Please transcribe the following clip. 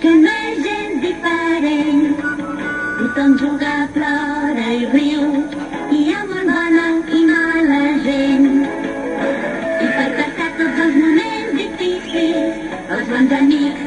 que no és gens diferent. Tothom juga plora i riu, i hi ha molt bona i mala gent. I per passar tots els moments difícils, els bons amics